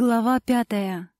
Глава пятая.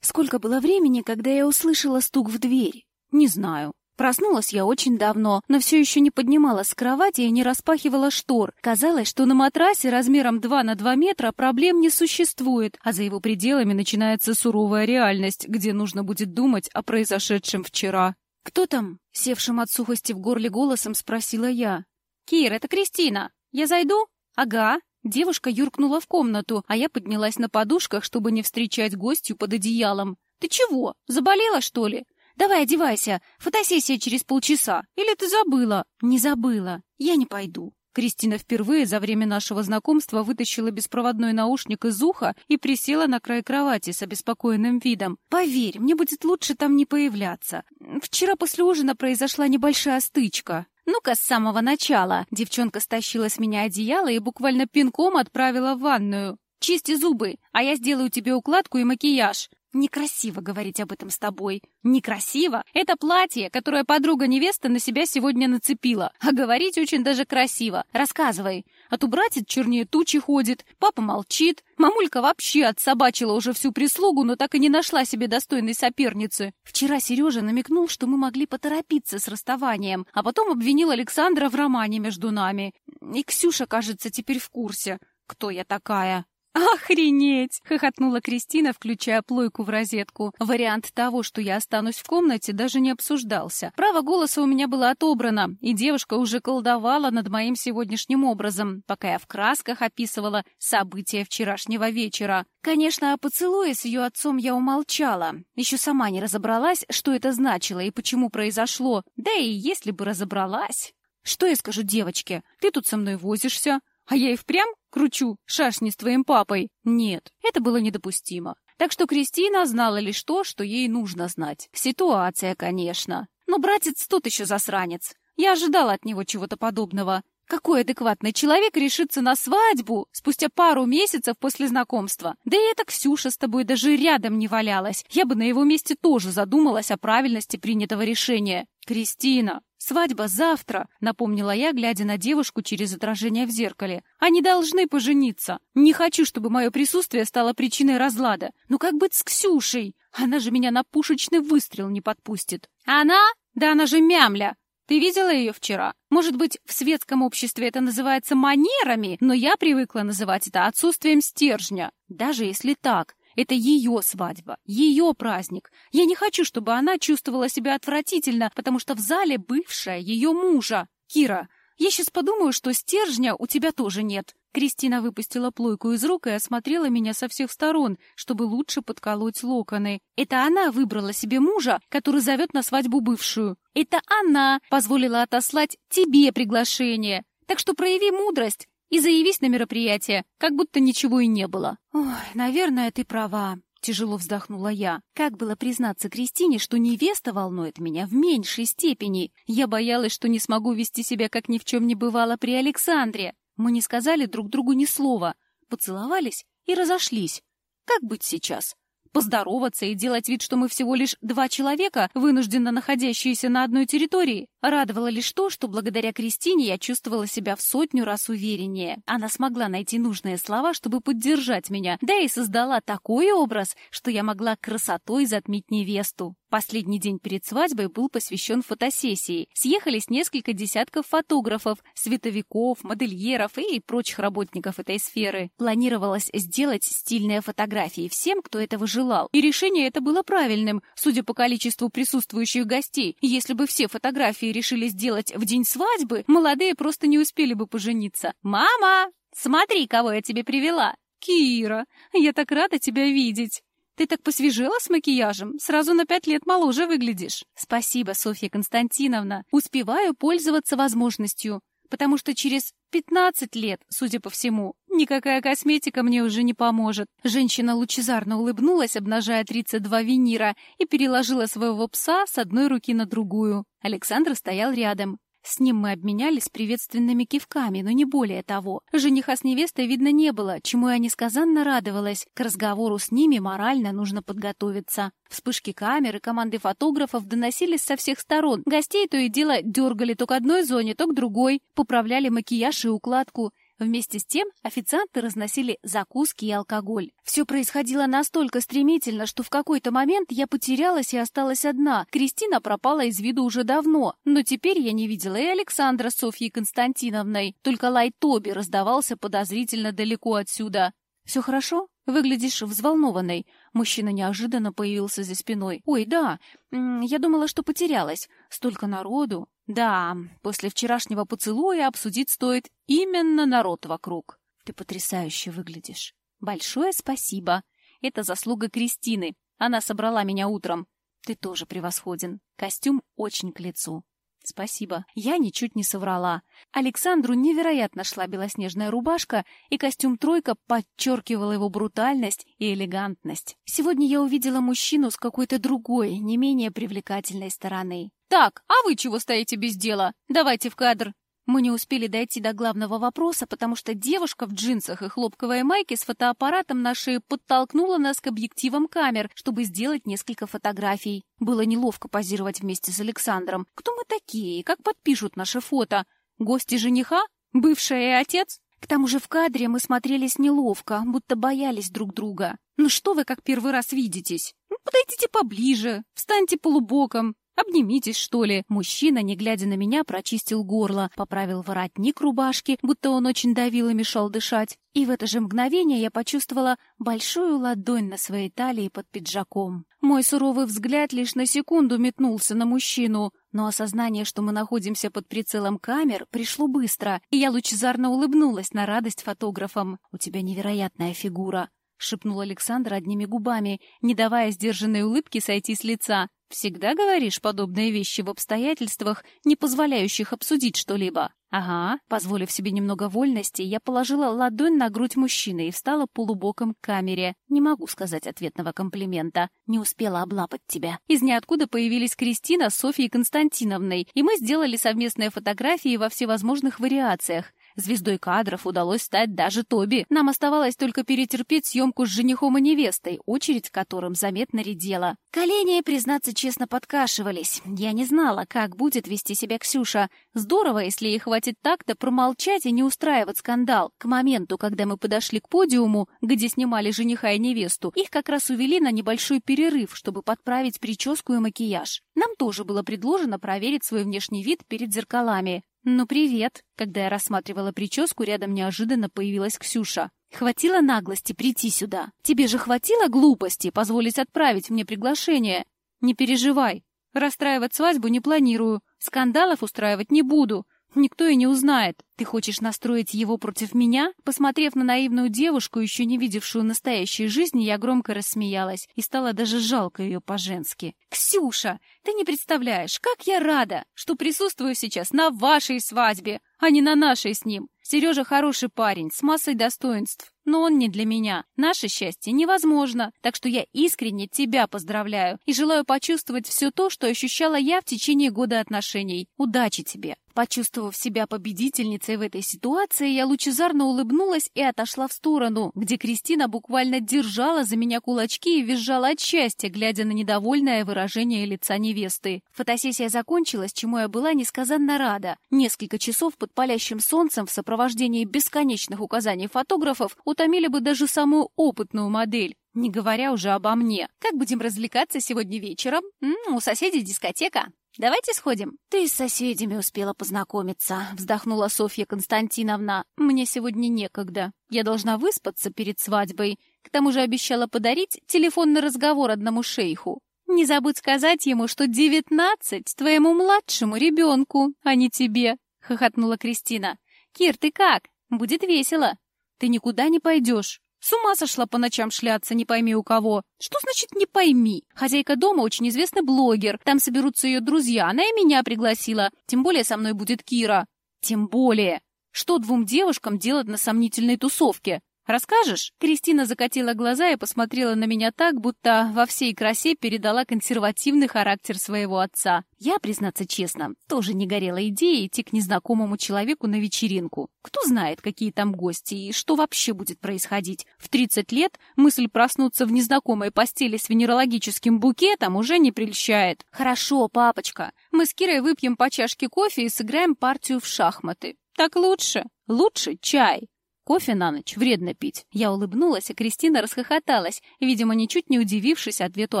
Сколько было времени, когда я услышала стук в дверь? Не знаю. Проснулась я очень давно, но все еще не поднималась с кровати и не распахивала штор. Казалось, что на матрасе размером 2 на 2 метра проблем не существует, а за его пределами начинается суровая реальность, где нужно будет думать о произошедшем вчера. «Кто там?» — севшим от сухости в горле голосом спросила я. «Кир, это Кристина. Я зайду?» «Ага». Девушка юркнула в комнату, а я поднялась на подушках, чтобы не встречать гостью под одеялом. «Ты чего? Заболела, что ли?» «Давай одевайся. Фотосессия через полчаса. Или ты забыла?» «Не забыла. Я не пойду». Кристина впервые за время нашего знакомства вытащила беспроводной наушник из уха и присела на край кровати с обеспокоенным видом. «Поверь, мне будет лучше там не появляться. Вчера после ужина произошла небольшая стычка». «Ну-ка, с самого начала!» Девчонка стащила с меня одеяло и буквально пинком отправила в ванную. «Чисти зубы, а я сделаю тебе укладку и макияж». Некрасиво говорить об этом с тобой. Некрасиво? Это платье, которое подруга невесты на себя сегодня нацепила. А говорить очень даже красиво. Рассказывай. А то братец чернее тучи ходит, папа молчит. Мамулька вообще отсобачила уже всю прислугу, но так и не нашла себе достойной соперницы. Вчера Сережа намекнул, что мы могли поторопиться с расставанием, а потом обвинил Александра в романе между нами. И Ксюша, кажется, теперь в курсе, кто я такая. «Охренеть!» — хохотнула Кристина, включая плойку в розетку. Вариант того, что я останусь в комнате, даже не обсуждался. Право голоса у меня было отобрано, и девушка уже колдовала над моим сегодняшним образом, пока я в красках описывала события вчерашнего вечера. Конечно, о поцелуе с ее отцом я умолчала. Еще сама не разобралась, что это значило и почему произошло. Да и если бы разобралась... Что я скажу девочке? Ты тут со мной возишься, а я и впрямь кручу шашни с твоим папой. Нет, это было недопустимо. Так что Кристина знала лишь то, что ей нужно знать. Ситуация, конечно. Но братец тот еще засранец. Я ожидала от него чего-то подобного. Какой адекватный человек решится на свадьбу спустя пару месяцев после знакомства? Да и эта Ксюша с тобой даже рядом не валялась. Я бы на его месте тоже задумалась о правильности принятого решения. Кристина, свадьба завтра, напомнила я, глядя на девушку через отражение в зеркале. Они должны пожениться. Не хочу, чтобы мое присутствие стало причиной разлада. Но как быть с Ксюшей? Она же меня на пушечный выстрел не подпустит. Она? Да она же мямля. Ты видела ее вчера? Может быть, в светском обществе это называется манерами, но я привыкла называть это отсутствием стержня. Даже если так, это ее свадьба, ее праздник. Я не хочу, чтобы она чувствовала себя отвратительно, потому что в зале бывшая ее мужа. Кира, я сейчас подумаю, что стержня у тебя тоже нет. Кристина выпустила плойку из рук и осмотрела меня со всех сторон, чтобы лучше подколоть локоны. Это она выбрала себе мужа, который зовет на свадьбу бывшую. Это она позволила отослать тебе приглашение. Так что прояви мудрость и заявись на мероприятие, как будто ничего и не было. Ой, наверное, ты права. Тяжело вздохнула я. Как было признаться Кристине, что невеста волнует меня в меньшей степени? Я боялась, что не смогу вести себя, как ни в чем не бывало при Александре. Мы не сказали друг другу ни слова, поцеловались и разошлись. Как быть сейчас? Поздороваться и делать вид, что мы всего лишь два человека, вынужденно находящиеся на одной территории? Радовало лишь то, что благодаря Кристине я чувствовала себя в сотню раз увереннее. Она смогла найти нужные слова, чтобы поддержать меня, да и создала такой образ, что я могла красотой затмить невесту. Последний день перед свадьбой был посвящен фотосессии. Съехались несколько десятков фотографов, световиков, модельеров и прочих работников этой сферы. Планировалось сделать стильные фотографии всем, кто этого желал. И решение это было правильным, судя по количеству присутствующих гостей. Если бы все фотографии решили сделать в день свадьбы, молодые просто не успели бы пожениться. «Мама, смотри, кого я тебе привела!» «Кира, я так рада тебя видеть!» «Ты так посвежела с макияжем, сразу на пять лет моложе выглядишь». «Спасибо, Софья Константиновна. Успеваю пользоваться возможностью, потому что через пятнадцать лет, судя по всему, никакая косметика мне уже не поможет». Женщина лучезарно улыбнулась, обнажая 32 винира, и переложила своего пса с одной руки на другую. Александр стоял рядом. С ним мы обменялись приветственными кивками, но не более того. Жениха с невестой видно не было, чему я несказанно радовалась. К разговору с ними морально нужно подготовиться. Вспышки камер и команды фотографов доносились со всех сторон. Гостей то и дело дергали то к одной зоне, то к другой, поправляли макияж и укладку. Вместе с тем официанты разносили закуски и алкоголь. Все происходило настолько стремительно, что в какой-то момент я потерялась и осталась одна. Кристина пропала из виду уже давно, но теперь я не видела и Александра с Софьей Константиновной. Только лай Тоби раздавался подозрительно далеко отсюда. «Все хорошо? Выглядишь взволнованной». Мужчина неожиданно появился за спиной. «Ой, да, я думала, что потерялась. Столько народу. Да, после вчерашнего поцелуя обсудить стоит именно народ вокруг. Ты потрясающе выглядишь. Большое спасибо. Это заслуга Кристины. Она собрала меня утром. Ты тоже превосходен. Костюм очень к лицу. Спасибо. Я ничуть не соврала. Александру невероятно шла белоснежная рубашка, и костюм «тройка» подчеркивал его брутальность и элегантность. Сегодня я увидела мужчину с какой-то другой, не менее привлекательной стороны. «Так, а вы чего стоите без дела? Давайте в кадр!» Мы не успели дойти до главного вопроса, потому что девушка в джинсах и хлопковой майке с фотоаппаратом на шее подтолкнула нас к объективам камер, чтобы сделать несколько фотографий. Было неловко позировать вместе с Александром. Кто мы такие? Как подпишут наше фото? Гости жениха? Бывшая и отец? К тому же в кадре мы смотрелись неловко, будто боялись друг друга. Ну что вы как первый раз видитесь? Ну, подойдите поближе, встаньте полубоком, «Обнимитесь, что ли?» Мужчина, не глядя на меня, прочистил горло, поправил воротник рубашки, будто он очень давил и мешал дышать. И в это же мгновение я почувствовала большую ладонь на своей талии под пиджаком. Мой суровый взгляд лишь на секунду метнулся на мужчину, но осознание, что мы находимся под прицелом камер, пришло быстро, и я лучезарно улыбнулась на радость фотографам. «У тебя невероятная фигура», — шепнул Александр одними губами, не давая сдержанной улыбки сойти с лица. Всегда говоришь подобные вещи в обстоятельствах, не позволяющих обсудить что-либо. Ага, позволив себе немного вольности, я положила ладонь на грудь мужчины и встала полубоком к камере. Не могу сказать ответного комплимента. Не успела облапать тебя. Из ниоткуда появились Кристина с Софьей Константиновной, и мы сделали совместные фотографии во всевозможных вариациях. Звездой кадров удалось стать даже Тоби. Нам оставалось только перетерпеть съемку с женихом и невестой, очередь которым заметно редела. Колени, признаться честно, подкашивались. Я не знала, как будет вести себя Ксюша. Здорово, если ей хватит так-то промолчать и не устраивать скандал. К моменту, когда мы подошли к подиуму, где снимали жениха и невесту, их как раз увели на небольшой перерыв, чтобы подправить прическу и макияж. Нам тоже было предложено проверить свой внешний вид перед зеркалами. «Ну, привет!» Когда я рассматривала прическу, рядом неожиданно появилась Ксюша. «Хватило наглости прийти сюда? Тебе же хватило глупости позволить отправить мне приглашение? Не переживай. Расстраивать свадьбу не планирую. Скандалов устраивать не буду. Никто и не узнает. Ты хочешь настроить его против меня? Посмотрев на наивную девушку, еще не видевшую настоящей жизни, я громко рассмеялась и стало даже жалко ее по-женски. «Ксюша, ты не представляешь, как я рада, что присутствую сейчас на вашей свадьбе, а не на нашей с ним. Сережа хороший парень, с массой достоинств, но он не для меня. Наше счастье невозможно, так что я искренне тебя поздравляю и желаю почувствовать все то, что ощущала я в течение года отношений. Удачи тебе!» Почувствовав себя победительницей в этой ситуации, я лучезарно улыбнулась и отошла в сторону, где Кристина буквально держала за меня кулачки и визжала от счастья, глядя на недовольное выражение лица невесты. Фотосессия закончилась, чему я была несказанно рада. Несколько часов под палящим солнцем в сопровождении бесконечных указаний фотографов утомили бы даже самую опытную модель. Не говоря уже обо мне. Как будем развлекаться сегодня вечером? М -м, у соседей дискотека. Давайте сходим. Ты с соседями успела познакомиться, вздохнула Софья Константиновна. Мне сегодня некогда. Я должна выспаться перед свадьбой. К тому же обещала подарить телефонный разговор одному шейху. Не забудь сказать ему, что девятнадцать твоему младшему ребенку, а не тебе, хохотнула Кристина. Кир, ты как? Будет весело. Ты никуда не пойдешь. С ума сошла по ночам шляться, не пойми у кого. Что значит «не пойми»? Хозяйка дома очень известный блогер. Там соберутся ее друзья. Она и меня пригласила. Тем более со мной будет Кира. Тем более. Что двум девушкам делать на сомнительной тусовке? «Расскажешь?» Кристина закатила глаза и посмотрела на меня так, будто во всей красе передала консервативный характер своего отца. Я, признаться честно, тоже не горела идеей идти к незнакомому человеку на вечеринку. Кто знает, какие там гости и что вообще будет происходить. В 30 лет мысль проснуться в незнакомой постели с венерологическим букетом уже не прельщает. «Хорошо, папочка, мы с Кирой выпьем по чашке кофе и сыграем партию в шахматы. Так лучше. Лучше чай. Кофе на ночь вредно пить. Я улыбнулась, а Кристина расхохоталась, видимо, ничуть не удивившись ответу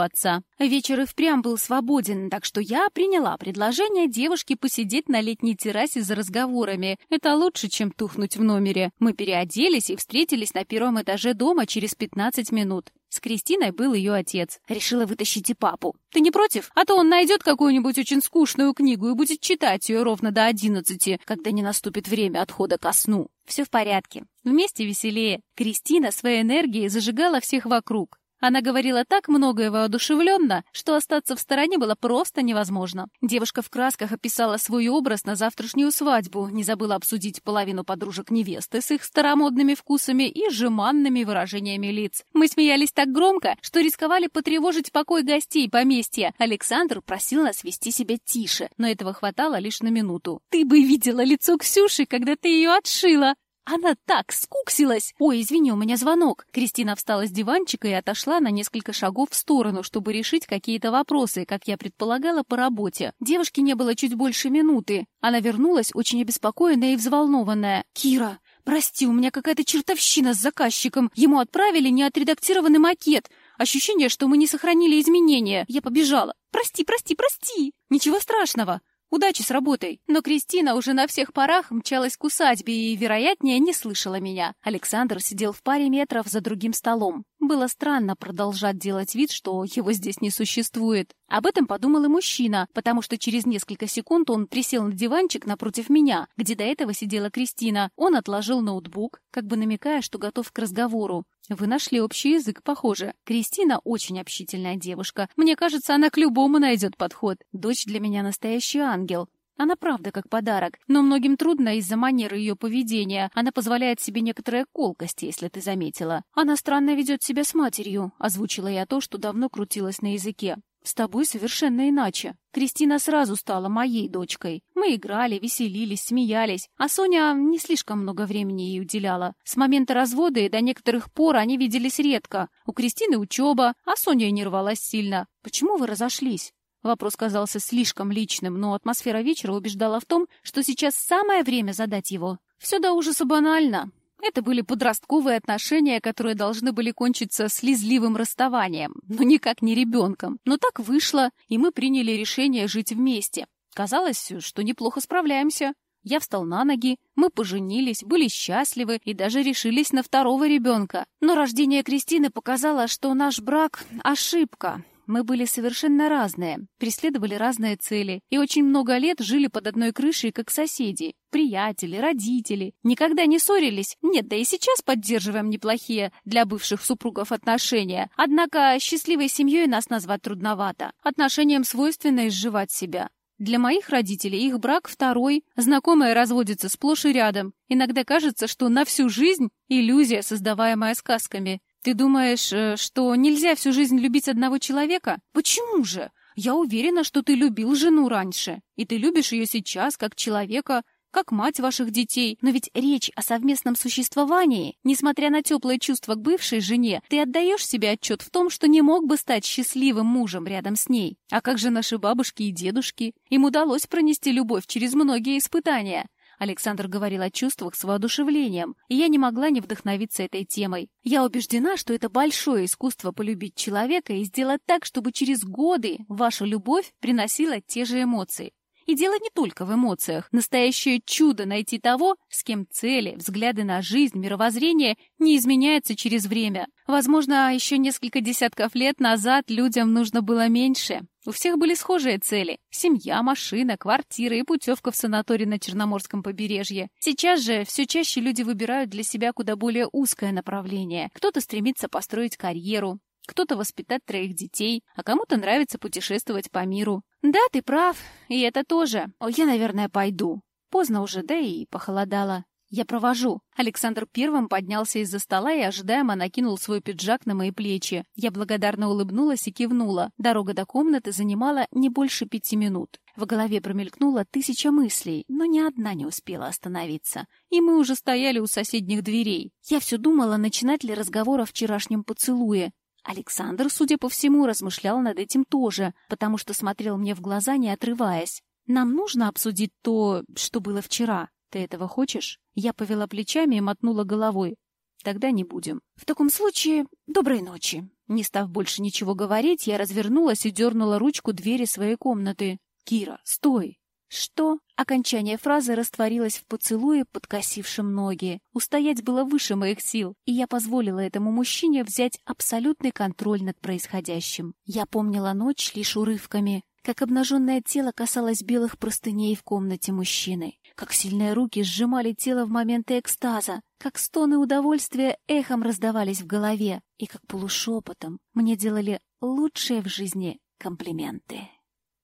отца. Вечер и впрямь был свободен, так что я приняла предложение девушки посидеть на летней террасе за разговорами. Это лучше, чем тухнуть в номере. Мы переоделись и встретились на первом этаже дома через 15 минут. С Кристиной был ее отец. Решила вытащить и папу. Ты не против? А то он найдет какую-нибудь очень скучную книгу и будет читать ее ровно до одиннадцати, когда не наступит время отхода ко сну. Все в порядке. Вместе веселее. Кристина своей энергией зажигала всех вокруг. Она говорила так много и воодушевленно, что остаться в стороне было просто невозможно. Девушка в красках описала свой образ на завтрашнюю свадьбу, не забыла обсудить половину подружек невесты с их старомодными вкусами и жеманными выражениями лиц. Мы смеялись так громко, что рисковали потревожить покой гостей поместья. Александр просил нас вести себя тише, но этого хватало лишь на минуту. «Ты бы видела лицо Ксюши, когда ты ее отшила!» Она так скуксилась! Ой, извини, у меня звонок. Кристина встала с диванчика и отошла на несколько шагов в сторону, чтобы решить какие-то вопросы, как я предполагала, по работе. Девушки не было чуть больше минуты. Она вернулась, очень обеспокоенная и взволнованная. «Кира, прости, у меня какая-то чертовщина с заказчиком. Ему отправили неотредактированный макет. Ощущение, что мы не сохранили изменения. Я побежала. Прости, прости, прости. Ничего страшного. Удачи с работой. Но Кристина уже на всех парах мчалась к усадьбе и, вероятнее, не слышала меня. Александр сидел в паре метров за другим столом. Было странно продолжать делать вид, что его здесь не существует. Об этом подумал и мужчина, потому что через несколько секунд он присел на диванчик напротив меня, где до этого сидела Кристина. Он отложил ноутбук, как бы намекая, что готов к разговору. Вы нашли общий язык, похоже. Кристина очень общительная девушка. Мне кажется, она к любому найдет подход. Дочь для меня настоящий ангел. Она правда как подарок, но многим трудно из-за манеры ее поведения. Она позволяет себе некоторые колкости, если ты заметила. Она странно ведет себя с матерью, озвучила я то, что давно крутилось на языке. С тобой совершенно иначе. Кристина сразу стала моей дочкой. Мы играли, веселились, смеялись, а Соня не слишком много времени ей уделяла. С момента развода и до некоторых пор они виделись редко. У Кристины учеба, а Соня не рвалась сильно. Почему вы разошлись? Вопрос казался слишком личным, но атмосфера вечера убеждала в том, что сейчас самое время задать его. Все до ужаса банально. Это были подростковые отношения, которые должны были кончиться слезливым расставанием, но никак не ребенком. Но так вышло, и мы приняли решение жить вместе. Казалось, что неплохо справляемся. Я встал на ноги, мы поженились, были счастливы и даже решились на второго ребенка. Но рождение Кристины показало, что наш брак — ошибка. Мы были совершенно разные, преследовали разные цели и очень много лет жили под одной крышей, как соседи, приятели, родители. Никогда не ссорились. Нет, да и сейчас поддерживаем неплохие для бывших супругов отношения. Однако счастливой семьей нас назвать трудновато. Отношениям свойственно изживать себя. Для моих родителей их брак второй, знакомые разводятся сплошь и рядом. Иногда кажется, что на всю жизнь иллюзия, создаваемая сказками. Ты думаешь, э, что нельзя всю жизнь любить одного человека? Почему же? Я уверена, что ты любил жену раньше, и ты любишь ее сейчас как человека, как мать ваших детей. Но ведь речь о совместном существовании. Несмотря на теплые чувства к бывшей жене, ты отдаешь себе отчет в том, что не мог бы стать счастливым мужем рядом с ней. А как же наши бабушки и дедушки? Им удалось пронести любовь через многие испытания. Александр говорил о чувствах с воодушевлением, и я не могла не вдохновиться этой темой. Я убеждена, что это большое искусство полюбить человека и сделать так, чтобы через годы ваша любовь приносила те же эмоции. И дело не только в эмоциях. Настоящее чудо найти того, с кем цели, взгляды на жизнь, мировоззрение не изменяются через время. Возможно, еще несколько десятков лет назад людям нужно было меньше. У всех были схожие цели – семья, машина, квартира и путевка в санаторий на Черноморском побережье. Сейчас же все чаще люди выбирают для себя куда более узкое направление. Кто-то стремится построить карьеру, кто-то воспитать троих детей, а кому-то нравится путешествовать по миру. Да, ты прав, и это тоже. О, я, наверное, пойду. Поздно уже, да и похолодало. Я провожу. Александр первым поднялся из-за стола и ожидаемо накинул свой пиджак на мои плечи. Я благодарно улыбнулась и кивнула. Дорога до комнаты занимала не больше пяти минут. В голове промелькнула тысяча мыслей, но ни одна не успела остановиться. И мы уже стояли у соседних дверей. Я все думала, начинать ли разговор о вчерашнем поцелуе. Александр, судя по всему, размышлял над этим тоже, потому что смотрел мне в глаза, не отрываясь. «Нам нужно обсудить то, что было вчера», Ты этого хочешь? Я повела плечами и мотнула головой. Тогда не будем. В таком случае, доброй ночи. Не став больше ничего говорить, я развернулась и дернула ручку двери своей комнаты. Кира, стой! Что? Окончание фразы растворилось в поцелуе, подкосившем ноги. Устоять было выше моих сил, и я позволила этому мужчине взять абсолютный контроль над происходящим. Я помнила ночь лишь урывками, как обнаженное тело касалось белых простыней в комнате мужчины, как сильные руки сжимали тело в моменты экстаза, как стоны удовольствия эхом раздавались в голове, и как полушепотом мне делали лучшие в жизни комплименты.